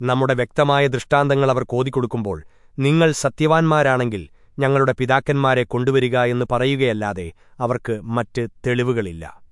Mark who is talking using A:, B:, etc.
A: നമ്മുടെ വ്യക്തമായ ദൃഷ്ടാന്തങ്ങൾ അവർ കോതിക്കൊടുക്കുമ്പോൾ നിങ്ങൾ സത്യവാൻമാരാണെങ്കിൽ ഞങ്ങളുടെ പിതാക്കന്മാരെ കൊണ്ടുവരിക എന്ന് പറയുകയല്ലാതെ അവർക്ക് മറ്റ് തെളിവുകളില്ല.